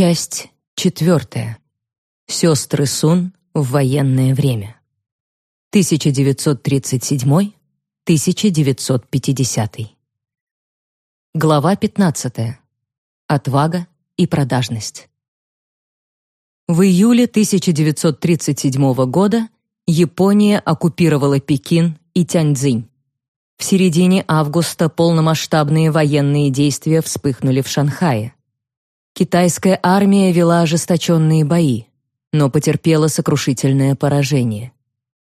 Часть четвертая. Сестры Сун в военное время. 1937-1950. Глава 15. Отвага и продажность. В июле 1937 года Япония оккупировала Пекин и Тяньцзинь. В середине августа полномасштабные военные действия вспыхнули в Шанхае. Китайская армия вела ожесточенные бои, но потерпела сокрушительное поражение.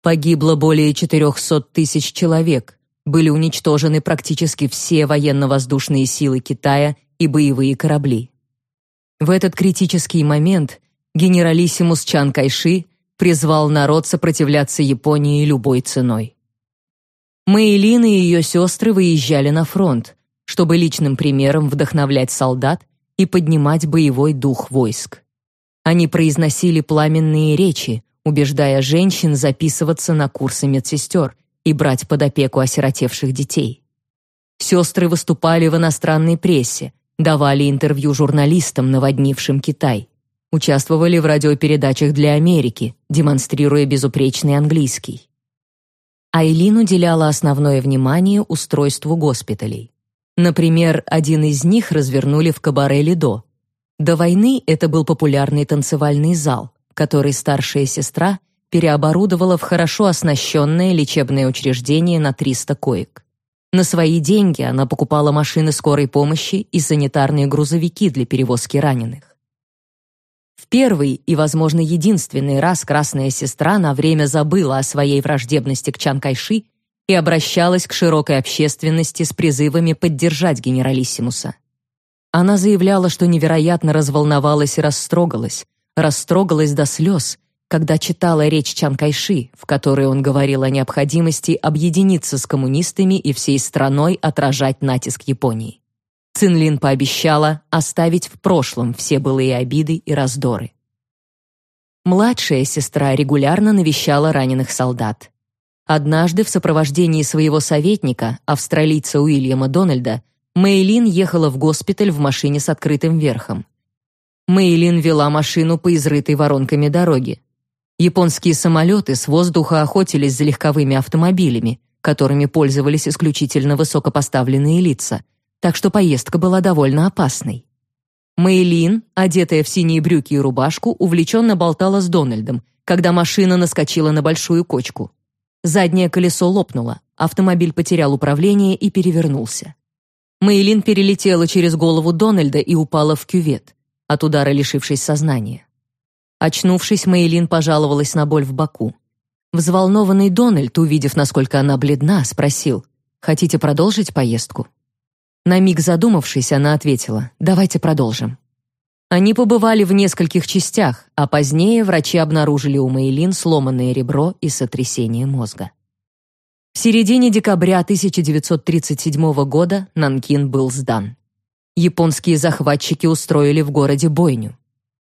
Погибло более 400 тысяч человек, были уничтожены практически все военно-воздушные силы Китая и боевые корабли. В этот критический момент генералиссимус Чан Кайши призвал народ сопротивляться Японии любой ценой. Мэйлин и ее сестры выезжали на фронт, чтобы личным примером вдохновлять солдат и поднимать боевой дух войск. Они произносили пламенные речи, убеждая женщин записываться на курсы медсестер и брать под опеку осиротевших детей. Сестры выступали в иностранной прессе, давали интервью журналистам, наводнившим Китай, участвовали в радиопередачах для Америки, демонстрируя безупречный английский. Айлин уделяла основное внимание устройству госпиталей. Например, один из них развернули в кабаре Лидо. До войны это был популярный танцевальный зал, который старшая сестра переоборудовала в хорошо оснащенное лечебное учреждение на 300 коек. На свои деньги она покупала машины скорой помощи и санитарные грузовики для перевозки раненых. В первый и, возможно, единственный раз красная сестра на время забыла о своей враждебности к Чан Кайши и обращалась к широкой общественности с призывами поддержать генералиссимуса. Она заявляла, что невероятно разволновалась и растрогалась, растрогалась до слез, когда читала речь Чан Кайши, в которой он говорил о необходимости объединиться с коммунистами и всей страной отражать натиск Японии. Цинлин пообещала оставить в прошлом все былые обиды и раздоры. Младшая сестра регулярно навещала раненых солдат. Однажды в сопровождении своего советника, австралийца Уильяма Дональда, Мэйлин ехала в госпиталь в машине с открытым верхом. Мэйлин вела машину по изрытой воронками дороге. Японские самолеты с воздуха охотились за легковыми автомобилями, которыми пользовались исключительно высокопоставленные лица, так что поездка была довольно опасной. Мэйлин, одетая в синие брюки и рубашку, увлеченно болтала с Дональдом, когда машина наскочила на большую кочку. Заднее колесо лопнуло, автомобиль потерял управление и перевернулся. Мэйлин перелетела через голову Дональда и упала в кювет, от удара лишившись сознания. Очнувшись, Мэйлин пожаловалась на боль в боку. Взволнованный Дональд, увидев, насколько она бледна, спросил, «Хотите продолжить поездку?» На миг задумавшись, она ответила, «Давайте продолжим». Они побывали в нескольких частях, а позднее врачи обнаружили у Мэйлин сломанное ребро и сотрясение мозга. В середине декабря 1937 года Нанкин был сдан. Японские захватчики устроили в городе бойню.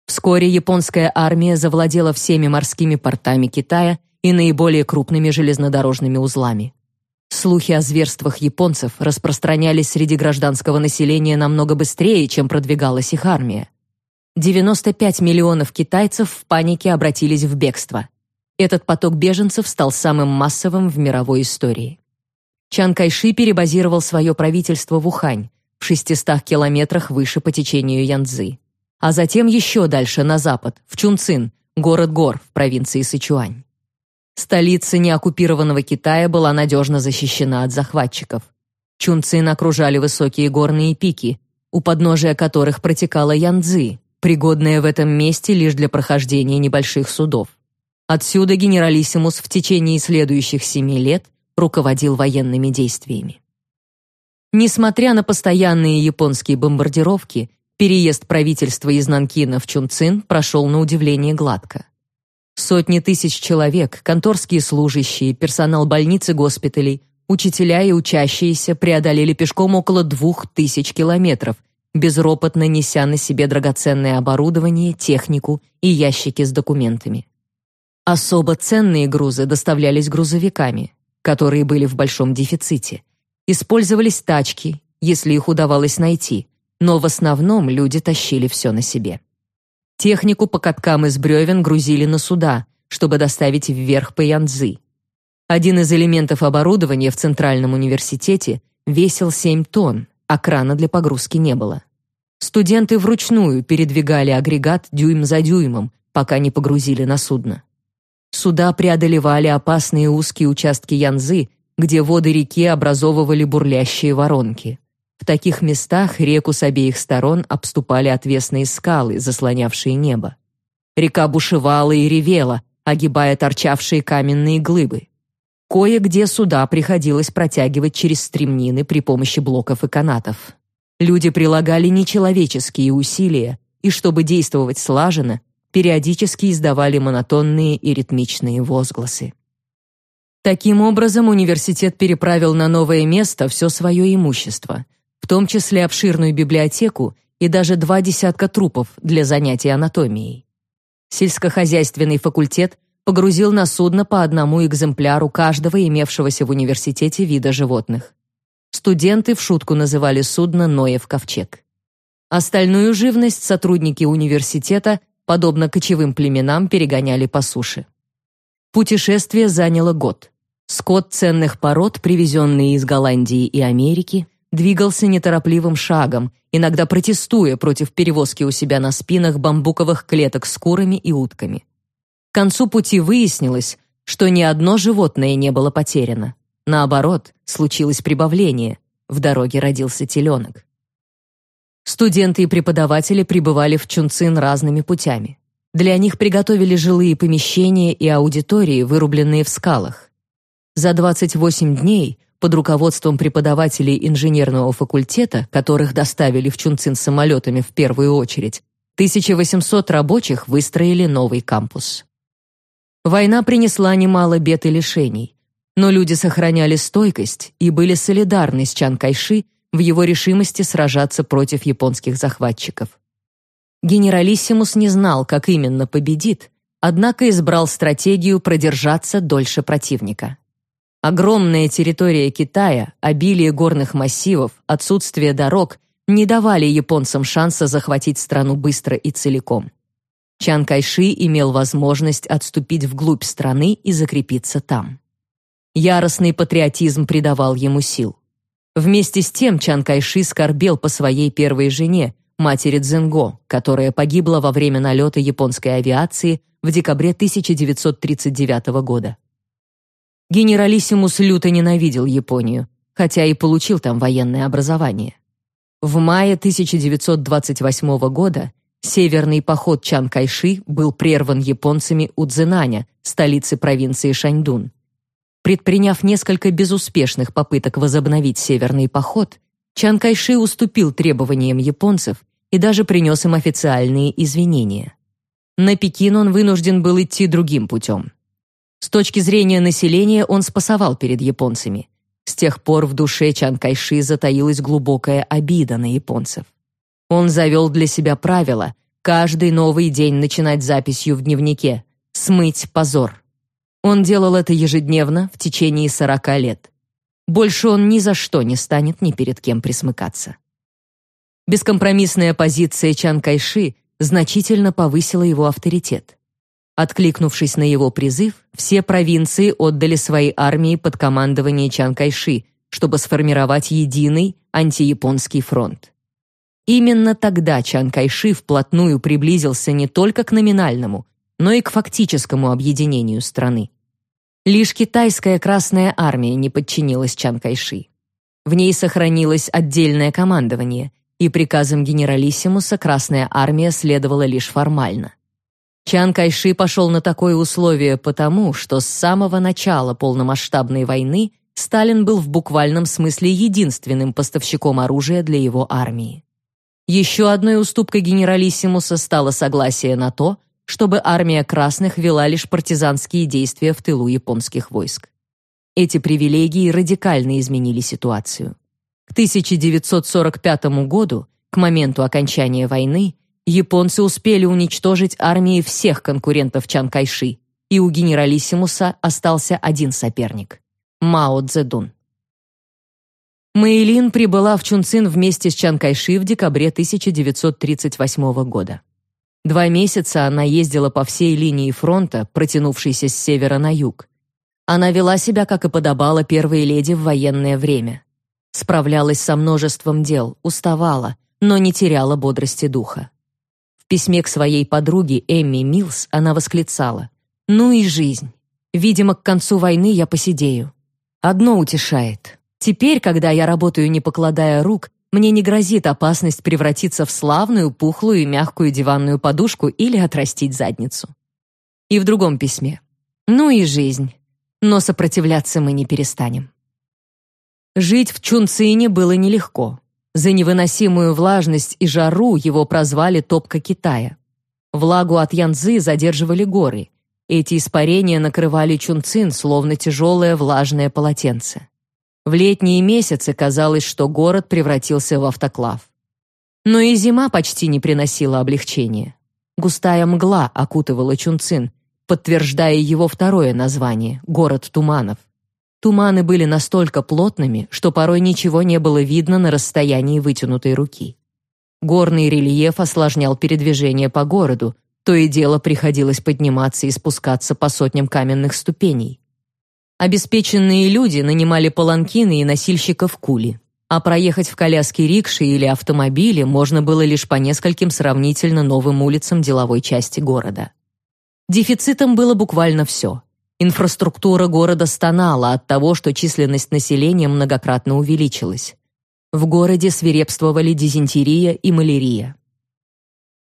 Вскоре японская армия завладела всеми морскими портами Китая и наиболее крупными железнодорожными узлами. Слухи о зверствах японцев распространялись среди гражданского населения намного быстрее, чем продвигалась их армия. 95 миллионов китайцев в панике обратились в бегство. Этот поток беженцев стал самым массовым в мировой истории. Чан Кайши перебазировал свое правительство в Ухань, в 600 километрах выше по течению Янцзы, а затем еще дальше на запад, в Чунцин, город гор в провинции Сычуань. Столица неоккупированного Китая была надежно защищена от захватчиков. Чунцин окружали высокие горные пики, у подножия которых протекала Янцзы, пригодная в этом месте лишь для прохождения небольших судов. Отсюда генералиссимус в течение следующих семи лет руководил военными действиями. Несмотря на постоянные японские бомбардировки, переезд правительства из Нанкина в Чунцин прошел на удивление гладко. Сотни тысяч человек, конторские служащие, персонал больниц и госпиталей, учителя и учащиеся преодолели пешком около двух тысяч километров, безропотно неся на себе драгоценное оборудование, технику и ящики с документами. Особо ценные грузы доставлялись грузовиками, которые были в большом дефиците. Использовались тачки, если их удавалось найти, но в основном люди тащили все на себе. Технику по каткам из бревен грузили на суда, чтобы доставить вверх по Янцзы. Один из элементов оборудования в Центральном университете весил 7 тонн, а крана для погрузки не было. Студенты вручную передвигали агрегат дюйм за дюймом, пока не погрузили на судно. Суда преодолевали опасные узкие участки Янзы, где воды реки образовывали бурлящие воронки. В таких местах реку с обеих сторон обступали отвесные скалы, заслонявшие небо. Река бушевала и ревела, огибая торчавшие каменные глыбы. Кое-где суда приходилось протягивать через стремнины при помощи блоков и канатов. Люди прилагали нечеловеческие усилия, и чтобы действовать слаженно, периодически издавали монотонные и ритмичные возгласы. Таким образом, университет переправил на новое место все свое имущество, в том числе обширную библиотеку и даже два десятка трупов для занятий анатомией. Сельскохозяйственный факультет погрузил на судно по одному экземпляру каждого имевшегося в университете вида животных. Студенты в шутку называли судно Ноев ковчег. Остальную живность сотрудники университета подобно кочевым племенам, перегоняли по суше. Путешествие заняло год. Скот ценных пород, привезенный из Голландии и Америки, двигался неторопливым шагом, иногда протестуя против перевозки у себя на спинах бамбуковых клеток с курами и утками. К концу пути выяснилось, что ни одно животное не было потеряно. Наоборот, случилось прибавление. В дороге родился теленок. Студенты и преподаватели прибывали в Чунцин разными путями. Для них приготовили жилые помещения и аудитории, вырубленные в скалах. За 28 дней под руководством преподавателей инженерного факультета, которых доставили в Чунцин самолетами в первую очередь, 1800 рабочих выстроили новый кампус. Война принесла немало бед и лишений, но люди сохраняли стойкость и были солидарны с Чан Кайши в его решимости сражаться против японских захватчиков. Генералиссимус не знал, как именно победит, однако избрал стратегию продержаться дольше противника. Огромная территория Китая, обилие горных массивов, отсутствие дорог не давали японцам шанса захватить страну быстро и целиком. Чан Кайши имел возможность отступить вглубь страны и закрепиться там. Яростный патриотизм придавал ему сил. Вместе с тем Чан Кайши скорбел по своей первой жене, матери Цзинго, которая погибла во время налета японской авиации в декабре 1939 года. Генералиссимус люто ненавидел Японию, хотя и получил там военное образование. В мае 1928 года северный поход Чан Кайши был прерван японцами у Цзинаня, столицы провинции Шаньдун. Предприняв несколько безуспешных попыток возобновить северный поход, Чан Кайши уступил требованиям японцев и даже принес им официальные извинения. На Пекин он вынужден был идти другим путем. С точки зрения населения он спасовал перед японцами. С тех пор в душе Чан Кайши затаилась глубокая обида на японцев. Он завел для себя правило каждый новый день начинать записью в дневнике «Смыть позор». Он делал это ежедневно в течение сорока лет. Больше он ни за что не станет ни перед кем присмыкаться. Бескомпромиссная позиция Чан Кайши значительно повысила его авторитет. Откликнувшись на его призыв, все провинции отдали свои армии под командование Чан Кайши, чтобы сформировать единый антияпонский фронт. Именно тогда Чан Кайши вплотную приблизился не только к номинальному, но и к фактическому объединению страны. Лишь китайская Красная армия не подчинилась Чан Кайши. В ней сохранилось отдельное командование, и приказам генералиссимуса Красная армия следовала лишь формально. Чан Кайши пошел на такое условие потому, что с самого начала полномасштабной войны Сталин был в буквальном смысле единственным поставщиком оружия для его армии. Еще одной уступкой генералиссимуса стало согласие на то, чтобы армия красных вела лишь партизанские действия в тылу японских войск. Эти привилегии радикально изменили ситуацию. К 1945 году, к моменту окончания войны, японцы успели уничтожить армии всех конкурентов Чан Кайши, и у генералиссимуса остался один соперник Мао Цзэдун. Мэйлин прибыла в Чунцин вместе с Чан Кайши в декабре 1938 года. Два месяца она ездила по всей линии фронта, протянувшейся с севера на юг. Она вела себя, как и подобало первой леди в военное время. Справлялась со множеством дел, уставала, но не теряла бодрости духа. В письме к своей подруге Эмми Милс она восклицала «Ну и жизнь! Видимо, к концу войны я посидею. Одно утешает. Теперь, когда я работаю не покладая рук, мне не грозит опасность превратиться в славную, пухлую и мягкую диванную подушку или отрастить задницу. И в другом письме. Ну и жизнь. Но сопротивляться мы не перестанем. Жить в Чунцине было нелегко. За невыносимую влажность и жару его прозвали «топка Китая». Влагу от Янцзы задерживали горы. Эти испарения накрывали Чунцин, словно тяжелое влажное полотенце. В летние месяцы казалось, что город превратился в автоклав. Но и зима почти не приносила облегчения. Густая мгла окутывала Чунцин, подтверждая его второе название город туманов. Туманы были настолько плотными, что порой ничего не было видно на расстоянии вытянутой руки. Горный рельеф осложнял передвижение по городу, то и дело приходилось подниматься и спускаться по сотням каменных ступеней. Обеспеченные люди нанимали паланкины и носильщиков кули, а проехать в коляске рикши или автомобиле можно было лишь по нескольким сравнительно новым улицам деловой части города. Дефицитом было буквально все. Инфраструктура города стонала от того, что численность населения многократно увеличилась. В городе свирепствовали дизентерия и малярия.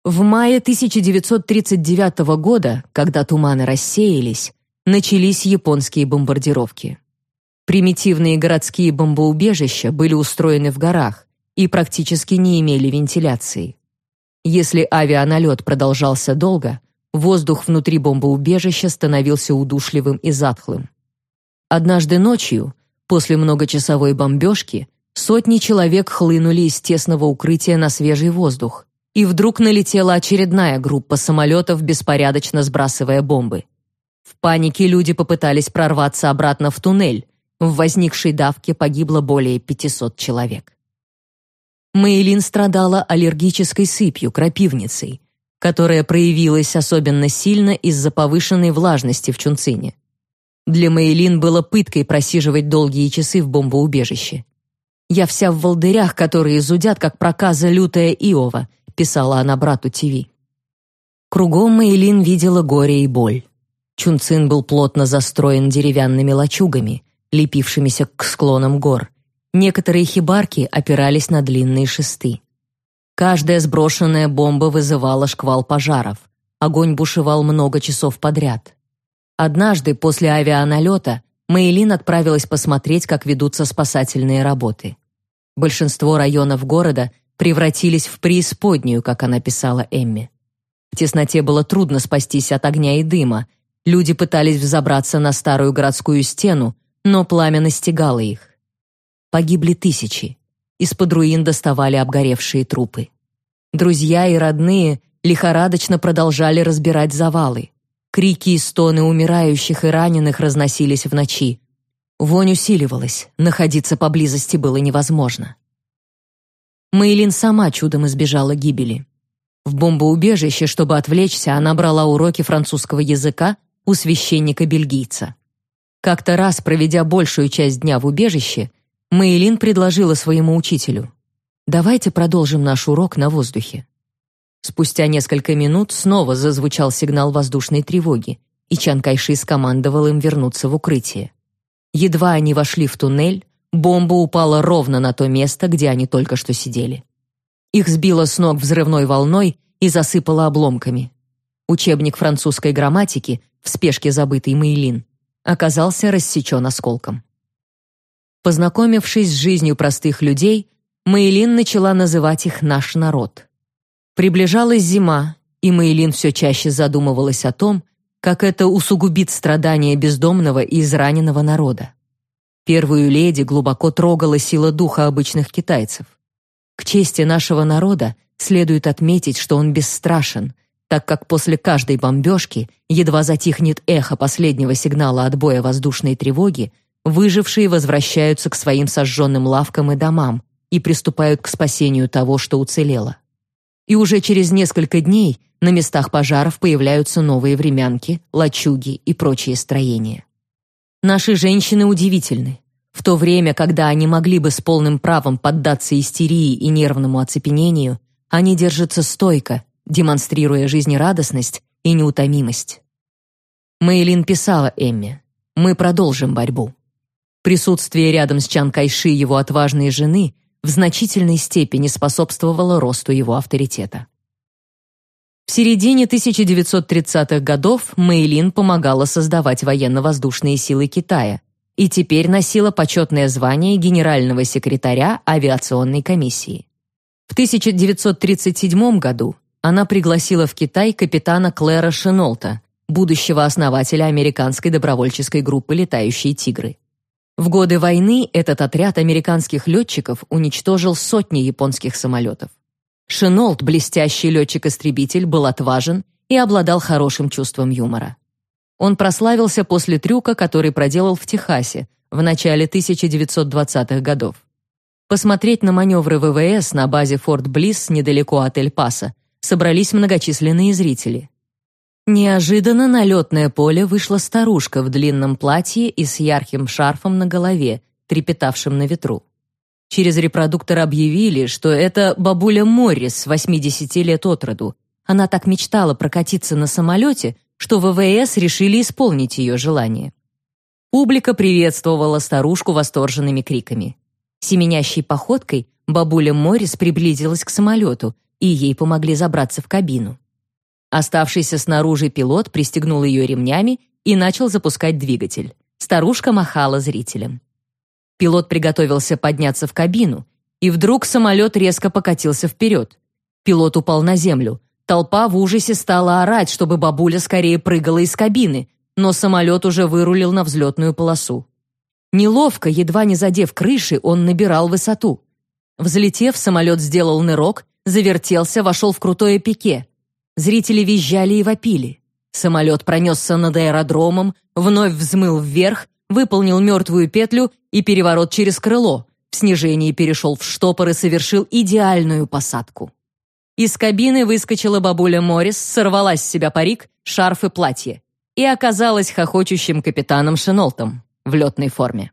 В мае 1939 года, когда туманы рассеялись, начались японские бомбардировки. Примитивные городские бомбоубежища были устроены в горах и практически не имели вентиляции. Если авианалет продолжался долго, воздух внутри бомбоубежища становился удушливым и затхлым. Однажды ночью, после многочасовой бомбежки, сотни человек хлынули из тесного укрытия на свежий воздух, и вдруг налетела очередная группа самолетов, беспорядочно сбрасывая бомбы. В панике люди попытались прорваться обратно в туннель. В возникшей давке погибло более 500 человек. Мэйлин страдала аллергической сыпью, крапивницей, которая проявилась особенно сильно из-за повышенной влажности в Чунцине. Для Мэйлин было пыткой просиживать долгие часы в бомбоубежище. «Я вся в волдырях, которые зудят, как проказа лютая Иова», писала она брату ТВ. Кругом Мэйлин видела горе и боль. Чунцин был плотно застроен деревянными лачугами, лепившимися к склонам гор. Некоторые хибарки опирались на длинные шесты. Каждая сброшенная бомба вызывала шквал пожаров. Огонь бушевал много часов подряд. Однажды после авианалета Мэйлин отправилась посмотреть, как ведутся спасательные работы. Большинство районов города превратились в преисподнюю, как она писала Эмми. В тесноте было трудно спастись от огня и дыма, Люди пытались взобраться на старую городскую стену, но пламя настигало их. Погибли тысячи. Из-под руин доставали обгоревшие трупы. Друзья и родные лихорадочно продолжали разбирать завалы. Крики и стоны умирающих и раненых разносились в ночи. Вонь усиливалась, находиться поблизости было невозможно. Мэйлин сама чудом избежала гибели. В бомбоубежище, чтобы отвлечься, она брала уроки французского языка у священника-бельгийца. Как-то раз, проведя большую часть дня в убежище, Мэйлин предложила своему учителю «Давайте продолжим наш урок на воздухе». Спустя несколько минут снова зазвучал сигнал воздушной тревоги, и Чан Кайши скомандовал им вернуться в укрытие. Едва они вошли в туннель, бомба упала ровно на то место, где они только что сидели. Их сбило с ног взрывной волной и засыпало обломками. Учебник французской грамматики, в спешке забытый Мейлин, оказался рассечен осколком. Познакомившись с жизнью простых людей, Мейлин начала называть их «наш народ». Приближалась зима, и Мейлин все чаще задумывалась о том, как это усугубит страдания бездомного и израненного народа. Первую леди глубоко трогала сила духа обычных китайцев. К чести нашего народа следует отметить, что он бесстрашен, так как после каждой бомбежки, едва затихнет эхо последнего сигнала отбоя воздушной тревоги, выжившие возвращаются к своим сожженным лавкам и домам и приступают к спасению того, что уцелело. И уже через несколько дней на местах пожаров появляются новые времянки, лачуги и прочие строения. Наши женщины удивительны. В то время, когда они могли бы с полным правом поддаться истерии и нервному оцепенению, они держатся стойко, демонстрируя жизнерадостность и неутомимость. Мэйлин писала Эмме, «Мы продолжим борьбу». Присутствие рядом с Чан Кайши его отважной жены в значительной степени способствовало росту его авторитета. В середине 1930-х годов Мэйлин помогала создавать военно-воздушные силы Китая и теперь носила почетное звание генерального секретаря авиационной комиссии. В 1937 году она пригласила в Китай капитана Клэра Шенолта, будущего основателя американской добровольческой группы «Летающие тигры». В годы войны этот отряд американских летчиков уничтожил сотни японских самолетов. Шинолт, блестящий летчик-истребитель, был отважен и обладал хорошим чувством юмора. Он прославился после трюка, который проделал в Техасе в начале 1920-х годов. Посмотреть на маневры ВВС на базе Форт Блисс недалеко от Эль-Паса собрались многочисленные зрители. Неожиданно на летное поле вышла старушка в длинном платье и с ярким шарфом на голове, трепетавшим на ветру. Через репродуктор объявили, что это бабуля Моррис, 80 лет от роду. Она так мечтала прокатиться на самолете, что ВВС решили исполнить ее желание. Публика приветствовала старушку восторженными криками. Семенящей походкой бабуля Моррис приблизилась к самолету, и ей помогли забраться в кабину. Оставшийся снаружи пилот пристегнул ее ремнями и начал запускать двигатель. Старушка махала зрителям. Пилот приготовился подняться в кабину, и вдруг самолет резко покатился вперед. Пилот упал на землю. Толпа в ужасе стала орать, чтобы бабуля скорее прыгала из кабины, но самолет уже вырулил на взлетную полосу. Неловко, едва не задев крыши, он набирал высоту. Взлетев, самолет сделал нырок, завертелся, вошел в крутое пике. Зрители визжали и вопили. Самолет пронесся над аэродромом, вновь взмыл вверх, выполнил мертвую петлю и переворот через крыло. В снижении перешел в штопор и совершил идеальную посадку. Из кабины выскочила бабуля Моррис, сорвала с себя парик, шарф и платье и оказалась хохочущим капитаном Шинолтом в летной форме.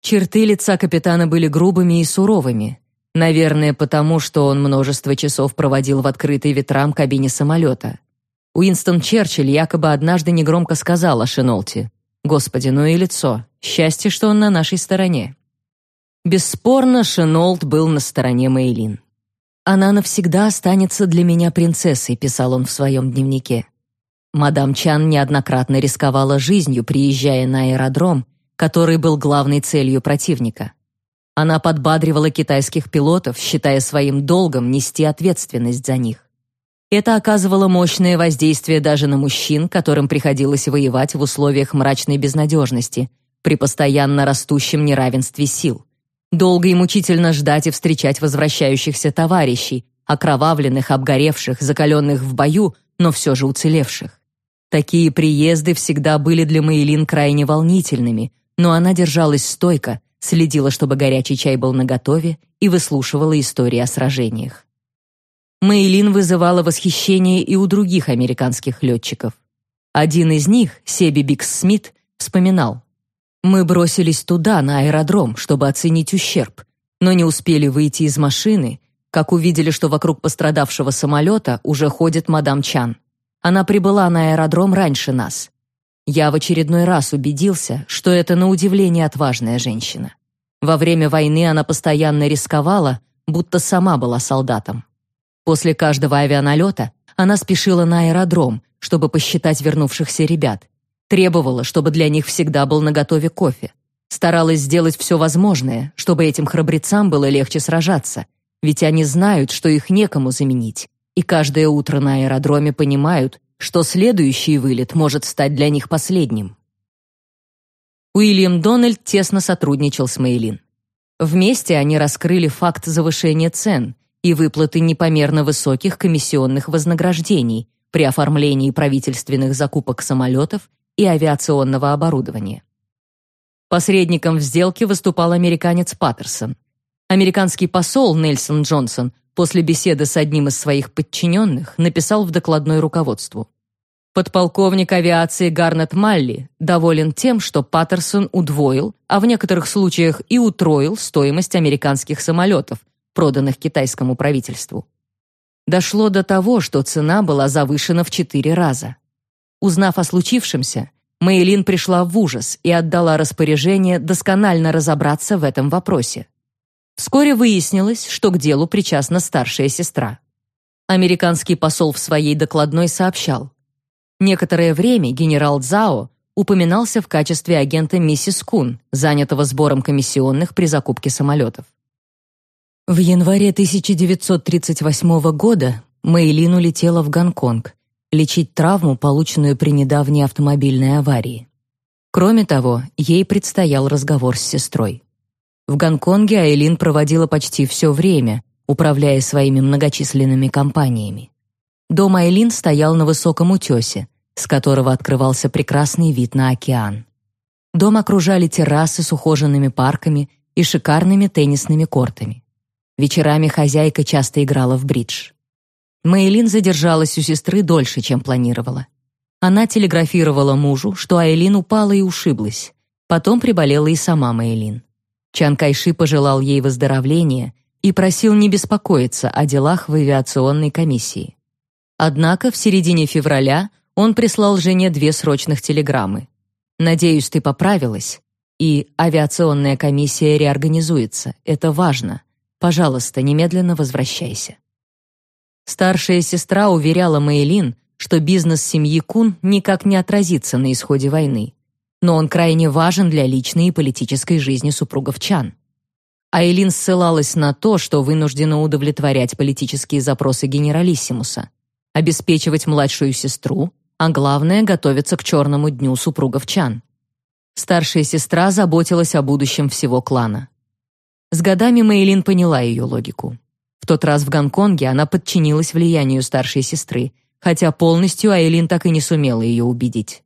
Черты лица капитана были грубыми и суровыми, Наверное, потому что он множество часов проводил в открытой ветрам кабине самолета. Уинстон Черчилль якобы однажды негромко сказал о Шинолте. «Господи, ну и лицо. Счастье, что он на нашей стороне». Бесспорно, Шинолт был на стороне Мейлин. «Она навсегда останется для меня принцессой», — писал он в своем дневнике. Мадам Чан неоднократно рисковала жизнью, приезжая на аэродром, который был главной целью противника. Она подбадривала китайских пилотов, считая своим долгом нести ответственность за них. Это оказывало мощное воздействие даже на мужчин, которым приходилось воевать в условиях мрачной безнадежности, при постоянно растущем неравенстве сил. Долго и мучительно ждать и встречать возвращающихся товарищей, окровавленных, обгоревших, закаленных в бою, но все же уцелевших. Такие приезды всегда были для Маэлин крайне волнительными, но она держалась стойко, следила, чтобы горячий чай был наготове, и выслушивала истории о сражениях. Мэйлин вызывала восхищение и у других американских летчиков. Один из них, Себи Бикс Смит, вспоминал: "Мы бросились туда, на аэродром, чтобы оценить ущерб, но не успели выйти из машины, как увидели, что вокруг пострадавшего самолета уже ходит мадам Чан. Она прибыла на аэродром раньше нас. Я в очередной раз убедился, что это на удивление отважная женщина. Во время войны она постоянно рисковала, будто сама была солдатом. После каждого авианалета она спешила на аэродром, чтобы посчитать вернувшихся ребят. Требовала, чтобы для них всегда был наготове кофе. Старалась сделать все возможное, чтобы этим храбрецам было легче сражаться, ведь они знают, что их некому заменить, и каждое утро на аэродроме понимают, что следующий вылет может стать для них последним. Уильям Дональд тесно сотрудничал с Мейлин. Вместе они раскрыли факт завышения цен и выплаты непомерно высоких комиссионных вознаграждений при оформлении правительственных закупок самолетов и авиационного оборудования. Посредником в сделке выступал американец Паттерсон. Американский посол Нельсон Джонсон после беседы с одним из своих подчиненных написал в докладной руководству. Подполковник авиации Гарнет Малли доволен тем, что Паттерсон удвоил, а в некоторых случаях и утроил стоимость американских самолетов, проданных китайскому правительству. Дошло до того, что цена была завышена в четыре раза. Узнав о случившемся, Мэйлин пришла в ужас и отдала распоряжение досконально разобраться в этом вопросе. Вскоре выяснилось, что к делу причастна старшая сестра. Американский посол в своей докладной сообщал, Некоторое время генерал Цао упоминался в качестве агента миссис Кун, занятого сбором комиссионных при закупке самолетов. В январе 1938 года Мэйлин улетела в Гонконг лечить травму, полученную при недавней автомобильной аварии. Кроме того, ей предстоял разговор с сестрой. В Гонконге Айлин проводила почти все время, управляя своими многочисленными компаниями. Дом Айлин стоял на высоком утесе, с которого открывался прекрасный вид на океан. Дом окружали террасы с ухоженными парками и шикарными теннисными кортами. Вечерами хозяйка часто играла в бридж. Мэйлин задержалась у сестры дольше, чем планировала. Она телеграфировала мужу, что Айлин упала и ушиблась. Потом приболела и сама Мэйлин. Чан Кайши пожелал ей выздоровления и просил не беспокоиться о делах в авиационной комиссии. Однако в середине февраля он прислал жене две срочных телеграммы. «Надеюсь, ты поправилась, и авиационная комиссия реорганизуется. Это важно. Пожалуйста, немедленно возвращайся». Старшая сестра уверяла Мэйлин, что бизнес семьи Кун никак не отразится на исходе войны, но он крайне важен для личной и политической жизни супругов Чан. Айлин ссылалась на то, что вынуждена удовлетворять политические запросы генералиссимуса обеспечивать младшую сестру, а главное — готовиться к черному дню супругов Чан. Старшая сестра заботилась о будущем всего клана. С годами Мэйлин поняла ее логику. В тот раз в Гонконге она подчинилась влиянию старшей сестры, хотя полностью Айлин так и не сумела ее убедить.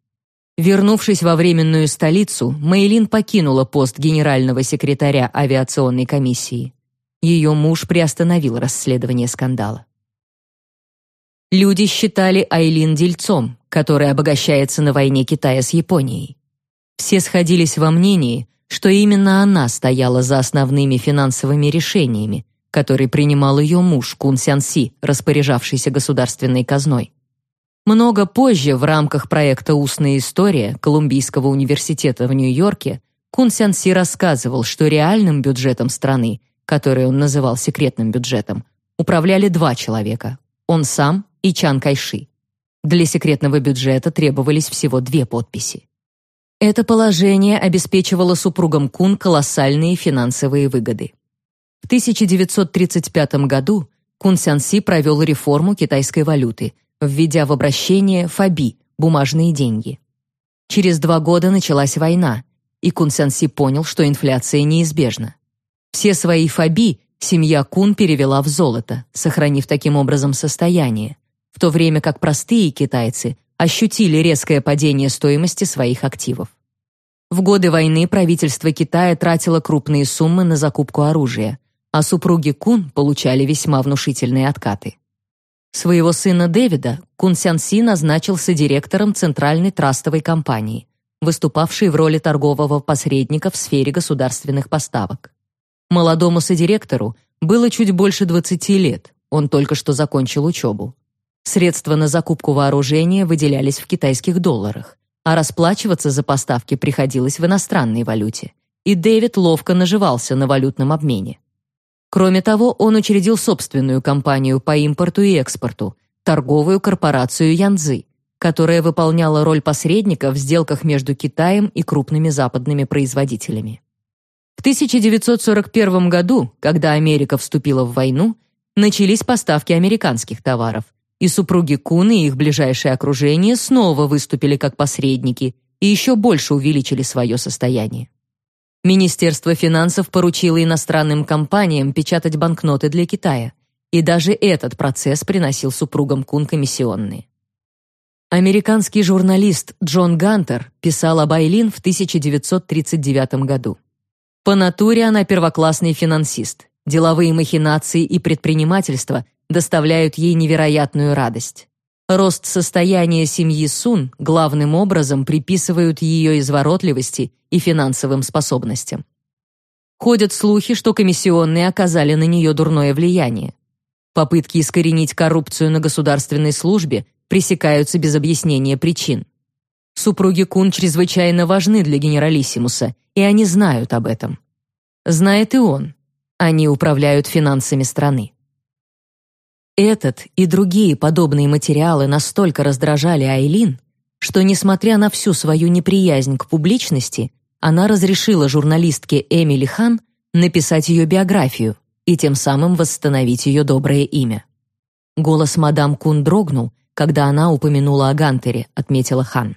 Вернувшись во временную столицу, Мэйлин покинула пост генерального секретаря авиационной комиссии. Ее муж приостановил расследование скандала. Люди считали Айлин дельцом, который обогащается на войне Китая с Японией. Все сходились во мнении, что именно она стояла за основными финансовыми решениями, которые принимал ее муж Кун Сян Си, распоряжавшийся государственной казной. Много позже в рамках проекта «Устная история» Колумбийского университета в Нью-Йорке Кун Сян Си рассказывал, что реальным бюджетом страны, который он называл секретным бюджетом, управляли два человека – он сам и Чан Кайши. Для секретного бюджета требовались всего две подписи. Это положение обеспечивало супругам Кун колоссальные финансовые выгоды. В 1935 году Кун Сян Си провел реформу китайской валюты, введя в обращение фаби – бумажные деньги. Через два года началась война, и Кун Сян Си понял, что инфляция неизбежна. Все свои фаби семья Кун перевела в золото, сохранив таким образом состояние в то время как простые китайцы ощутили резкое падение стоимости своих активов. В годы войны правительство Китая тратило крупные суммы на закупку оружия, а супруги Кун получали весьма внушительные откаты. Своего сына Дэвида Кун Сян назначил содиректором Центральной трастовой компании, выступавшей в роли торгового посредника в сфере государственных поставок. Молодому содиректору было чуть больше 20 лет, он только что закончил учебу. Средства на закупку вооружения выделялись в китайских долларах, а расплачиваться за поставки приходилось в иностранной валюте. И Дэвид ловко наживался на валютном обмене. Кроме того, он учредил собственную компанию по импорту и экспорту, торговую корпорацию Янзы, которая выполняла роль посредника в сделках между Китаем и крупными западными производителями. В 1941 году, когда Америка вступила в войну, начались поставки американских товаров, и супруги Кун и их ближайшее окружение снова выступили как посредники и еще больше увеличили свое состояние. Министерство финансов поручило иностранным компаниям печатать банкноты для Китая, и даже этот процесс приносил супругам Кун комиссионные. Американский журналист Джон Гантер писал об Айлин в 1939 году. По натуре она первоклассный финансист, Деловые махинации и предпринимательство доставляют ей невероятную радость. Рост состояния семьи Сун главным образом приписывают ее изворотливости и финансовым способностям. Ходят слухи, что комиссионные оказали на нее дурное влияние. Попытки искоренить коррупцию на государственной службе пресекаются без объяснения причин. Супруги Кун чрезвычайно важны для генералиссимуса, и они знают об этом. Знает и он. Они управляют финансами страны. Этот и другие подобные материалы настолько раздражали Айлин, что, несмотря на всю свою неприязнь к публичности, она разрешила журналистке Эмили Хан написать ее биографию и тем самым восстановить ее доброе имя. Голос мадам Кун дрогнул, когда она упомянула о Гантере, отметила Хан.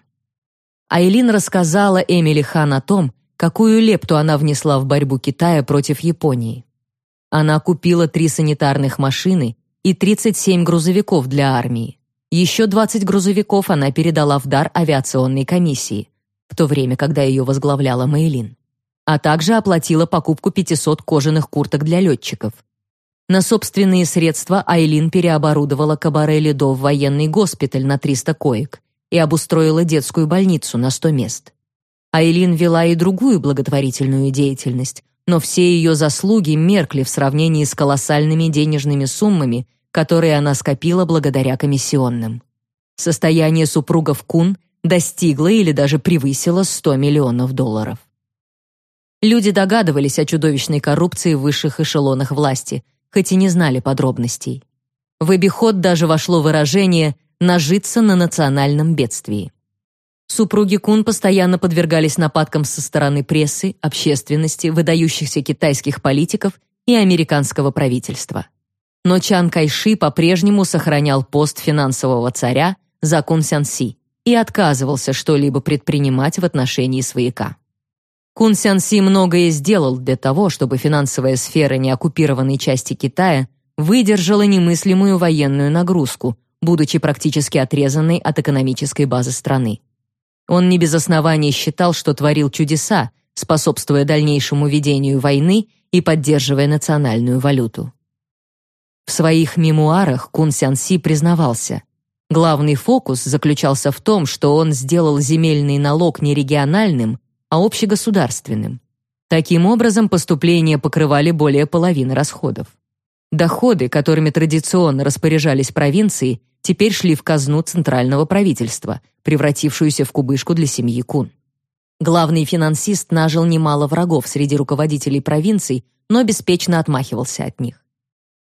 Айлин рассказала Эмили Хан о том, какую лепту она внесла в борьбу Китая против Японии. Она купила три санитарных машины и 37 грузовиков для армии. Еще 20 грузовиков она передала в дар авиационной комиссии, в то время, когда ее возглавляла Мэйлин. А также оплатила покупку 500 кожаных курток для летчиков. На собственные средства Айлин переоборудовала кабаре Ледо в военный госпиталь на 300 коек и обустроила детскую больницу на 100 мест. Айлин вела и другую благотворительную деятельность, но все ее заслуги меркли в сравнении с колоссальными денежными суммами, которые она скопила благодаря комиссионным. Состояние супругов Кун достигло или даже превысило 100 миллионов долларов. Люди догадывались о чудовищной коррупции в высших эшелонах власти, хоть и не знали подробностей. В обиход даже вошло выражение «нажиться на национальном бедствии». Супруги Кун постоянно подвергались нападкам со стороны прессы, общественности, выдающихся китайских политиков и американского правительства но Чан Кайши по-прежнему сохранял пост финансового царя за Кун Сянси и отказывался что-либо предпринимать в отношении свояка. Кун Сянси многое сделал для того, чтобы финансовая сфера неоккупированной части Китая выдержала немыслимую военную нагрузку, будучи практически отрезанной от экономической базы страны. Он не без оснований считал, что творил чудеса, способствуя дальнейшему ведению войны и поддерживая национальную валюту. В своих мемуарах Кун Сян признавался, главный фокус заключался в том, что он сделал земельный налог не региональным, а общегосударственным. Таким образом, поступления покрывали более половины расходов. Доходы, которыми традиционно распоряжались провинции, теперь шли в казну центрального правительства, превратившуюся в кубышку для семьи Кун. Главный финансист нажил немало врагов среди руководителей провинций, но беспечно отмахивался от них.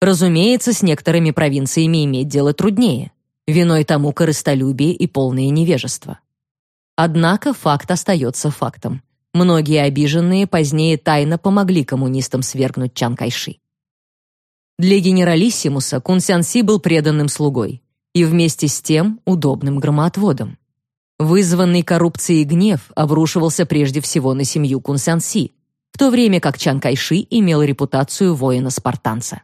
Разумеется, с некоторыми провинциями иметь дело труднее. Виной тому корыстолюбие и полное невежество. Однако факт остается фактом. Многие обиженные позднее тайно помогли коммунистам свергнуть Чан Кайши. Для генералиссимуса Кун Сян был преданным слугой и вместе с тем удобным громоотводом. Вызванный коррупцией гнев обрушивался прежде всего на семью Кун Сян в то время как Чан Кайши имел репутацию воина-спартанца.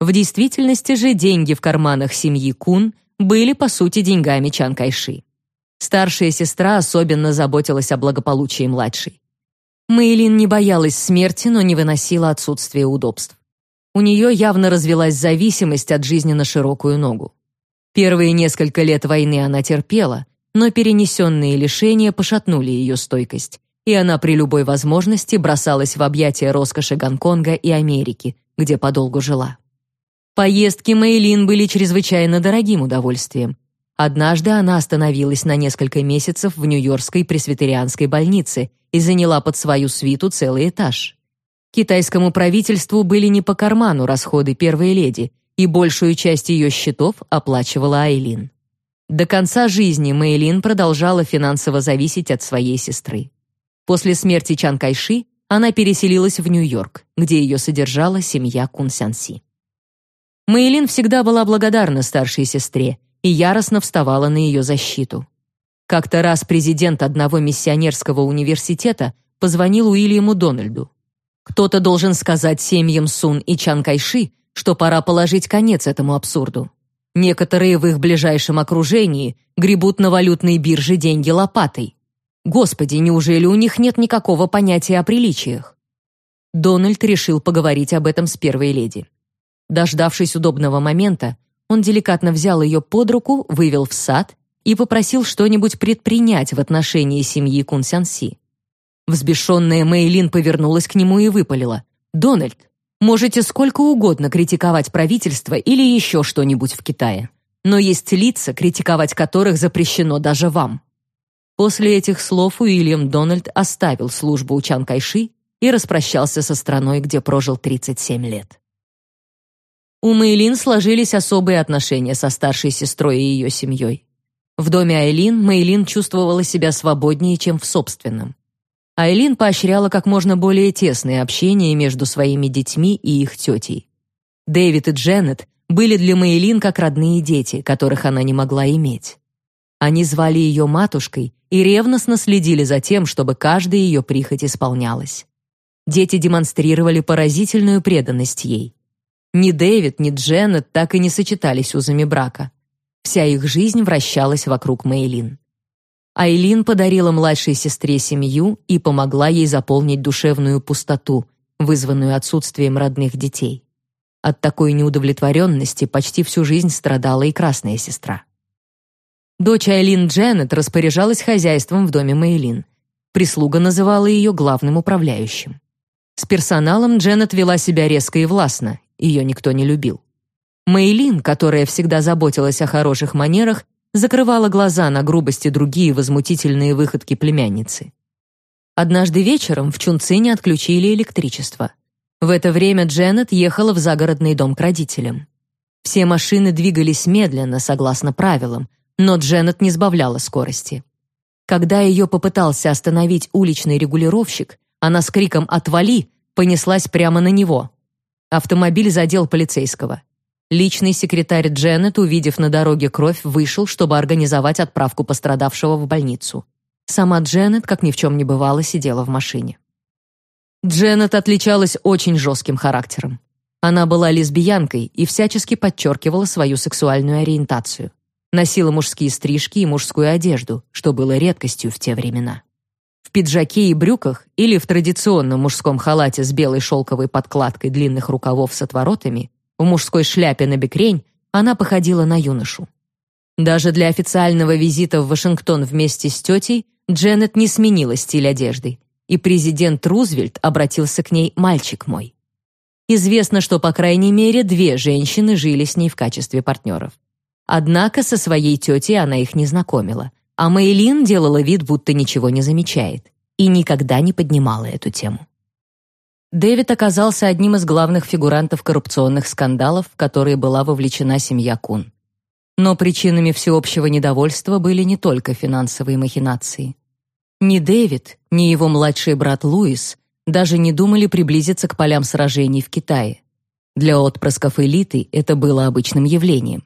В действительности же деньги в карманах семьи Кун были по сути деньгами Чан Кайши. Старшая сестра особенно заботилась о благополучии младшей. Мэйлин не боялась смерти, но не выносила отсутствия удобств. У нее явно развилась зависимость от жизни на широкую ногу. Первые несколько лет войны она терпела, но перенесенные лишения пошатнули ее стойкость, и она при любой возможности бросалась в объятия роскоши Гонконга и Америки, где подолгу жила. Поездки Мэйлин были чрезвычайно дорогим удовольствием. Однажды она остановилась на несколько месяцев в Нью-Йоркской пресвитерианской больнице и заняла под свою свиту целый этаж. Китайскому правительству были не по карману расходы первой леди, и большую часть ее счетов оплачивала Айлин. До конца жизни Мэйлин продолжала финансово зависеть от своей сестры. После смерти Чан Кайши она переселилась в Нью-Йорк, где ее содержала семья Кун Сянси. Мэйлин всегда была благодарна старшей сестре и яростно вставала на ее защиту. Как-то раз президент одного миссионерского университета позвонил Уильяму Дональду. Кто-то должен сказать семьям Сун и Чан Кайши, что пора положить конец этому абсурду. Некоторые в их ближайшем окружении гребут на валютной бирже деньги лопатой. Господи, неужели у них нет никакого понятия о приличиях? Дональд решил поговорить об этом с первой леди. Дождавшись удобного момента, он деликатно взял ее под руку, вывел в сад и попросил что-нибудь предпринять в отношении семьи Кунсянси. Взбешенная Мэйлин повернулась к нему и выпалила. «Дональд, можете сколько угодно критиковать правительство или еще что-нибудь в Китае, но есть лица, критиковать которых запрещено даже вам». После этих слов Уильям Дональд оставил службу у Чан Кайши и распрощался со страной, где прожил 37 лет. У Мэйлин сложились особые отношения со старшей сестрой и ее семьей. В доме Айлин Мэйлин чувствовала себя свободнее, чем в собственном. Айлин поощряла как можно более тесное общение между своими детьми и их тетей. Дэвид и Дженнет были для Мэйлин как родные дети, которых она не могла иметь. Они звали ее матушкой и ревностно следили за тем, чтобы каждая ее прихоть исполнялась. Дети демонстрировали поразительную преданность ей. Ни Дэвид, ни Дженнет так и не сочетались узами брака. Вся их жизнь вращалась вокруг Мэйлин. Айлин подарила младшей сестре семью и помогла ей заполнить душевную пустоту, вызванную отсутствием родных детей. От такой неудовлетворенности почти всю жизнь страдала и красная сестра. Дочь Айлин Дженнет распоряжалась хозяйством в доме Мэйлин. Прислуга называла ее главным управляющим. С персоналом Дженнет вела себя резко и властно, ее никто не любил. Мэйлин, которая всегда заботилась о хороших манерах, закрывала глаза на грубости другие возмутительные выходки племянницы. Однажды вечером в Чунцине отключили электричество. В это время Дженнет ехала в загородный дом к родителям. Все машины двигались медленно, согласно правилам, но Дженнет не сбавляла скорости. Когда ее попытался остановить уличный регулировщик, она с криком «Отвали!» понеслась прямо на него. Автомобиль задел полицейского. Личный секретарь Дженнет, увидев на дороге кровь, вышел, чтобы организовать отправку пострадавшего в больницу. Сама Дженнет, как ни в чем не бывало, сидела в машине. Дженнет отличалась очень жестким характером. Она была лесбиянкой и всячески подчеркивала свою сексуальную ориентацию. Носила мужские стрижки и мужскую одежду, что было редкостью в те времена. В пиджаке и брюках или в традиционном мужском халате с белой шелковой подкладкой длинных рукавов с отворотами в мужской шляпе на бекрень она походила на юношу. Даже для официального визита в Вашингтон вместе с тетей Дженнет не сменила стиль одежды, и президент Рузвельт обратился к ней «мальчик мой». Известно, что по крайней мере две женщины жили с ней в качестве партнеров. Однако со своей тетей она их не знакомила, а Мэйлин делала вид, будто ничего не замечает, и никогда не поднимала эту тему. Дэвид оказался одним из главных фигурантов коррупционных скандалов, в которые была вовлечена семья Кун. Но причинами всеобщего недовольства были не только финансовые махинации. Ни Дэвид, ни его младший брат Луис даже не думали приблизиться к полям сражений в Китае. Для отпрысков элиты это было обычным явлением.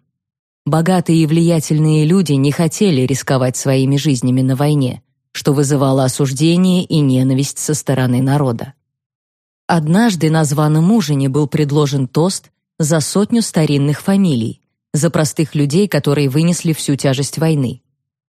Богатые и влиятельные люди не хотели рисковать своими жизнями на войне, что вызывало осуждение и ненависть со стороны народа. Однажды на званом ужине был предложен тост за сотню старинных фамилий, за простых людей, которые вынесли всю тяжесть войны.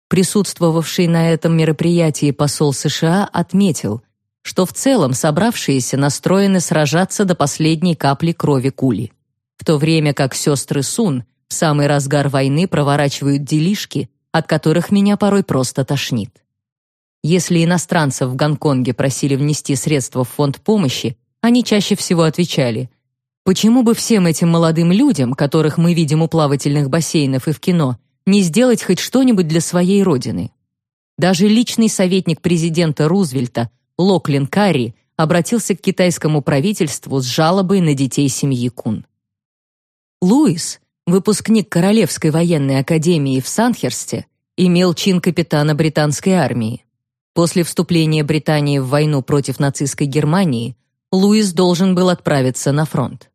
Присутствовавший на этом мероприятии посол США отметил, что в целом собравшиеся настроены сражаться до последней капли крови кули, в то время как сестры Сун в самый разгар войны проворачивают делишки, от которых меня порой просто тошнит. Если иностранцев в Гонконге просили внести средства в фонд помощи, они чаще всего отвечали: "Почему бы всем этим молодым людям, которых мы видим у плавательных бассейнов и в кино, не сделать хоть что-нибудь для своей родины?" Даже личный советник президента Рузвельта Локлин Карри обратился к китайскому правительству с жалобой на детей семьи Кун. Луис, выпускник Королевской военной академии в Санхерсте, имел чин капитана британской армии. После вступления Британии в войну против нацистской Германии Луис должен был отправиться на фронт.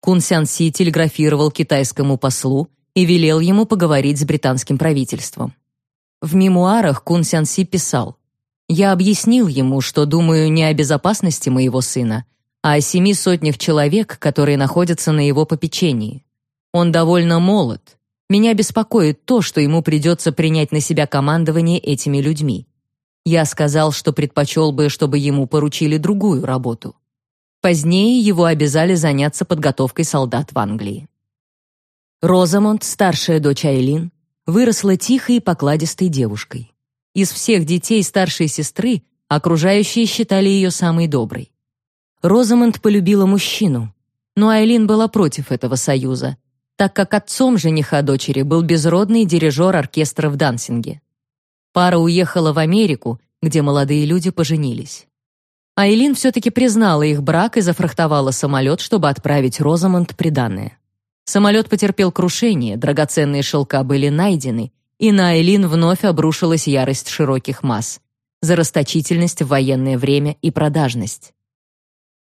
Кун Сян телеграфировал китайскому послу и велел ему поговорить с британским правительством. В мемуарах Кун Сян писал: "Я объяснил ему, что думаю не о безопасности моего сына, а о семи сотнях человек, которые находятся на его попечении. Он довольно молод. Меня беспокоит то, что ему придется принять на себя командование этими людьми. Я сказал, что предпочел бы, чтобы ему поручили другую работу. Позднее его обязали заняться подготовкой солдат в Англии. Розамонд, старшая дочь Айлин, выросла тихой и покладистой девушкой. Из всех детей старшей сестры окружающие считали ее самой доброй. Розамонд полюбила мужчину, но Айлин была против этого союза, так как отцом жениха дочери был безродный дирижер оркестра в Дансинге. Пара уехала в Америку, где молодые люди поженились. Айлин все-таки признала их брак и зафрахтовала самолет, чтобы отправить Розамонд приданное. Самолет потерпел крушение, драгоценные шелка были найдены, и на Айлин вновь обрушилась ярость широких масс за расточительность в военное время и продажность.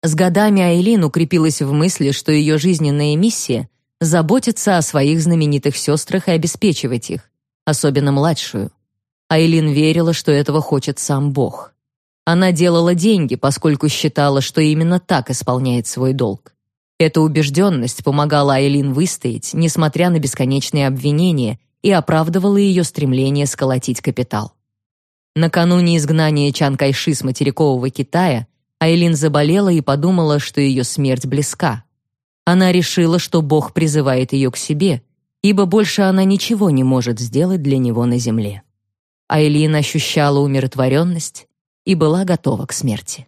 С годами Айлин укрепилась в мысли, что ее жизненная миссия — заботиться о своих знаменитых сестрах и обеспечивать их, особенно младшую. Айлин верила, что этого хочет сам Бог. Она делала деньги, поскольку считала, что именно так исполняет свой долг. Эта убежденность помогала Айлин выстоять, несмотря на бесконечные обвинения, и оправдывала ее стремление сколотить капитал. Накануне изгнания Чан Кайши с материкового Китая Айлин заболела и подумала, что ее смерть близка. Она решила, что Бог призывает ее к себе, ибо больше она ничего не может сделать для него на земле. Айлин ощущала умиротворенность и была готова к смерти.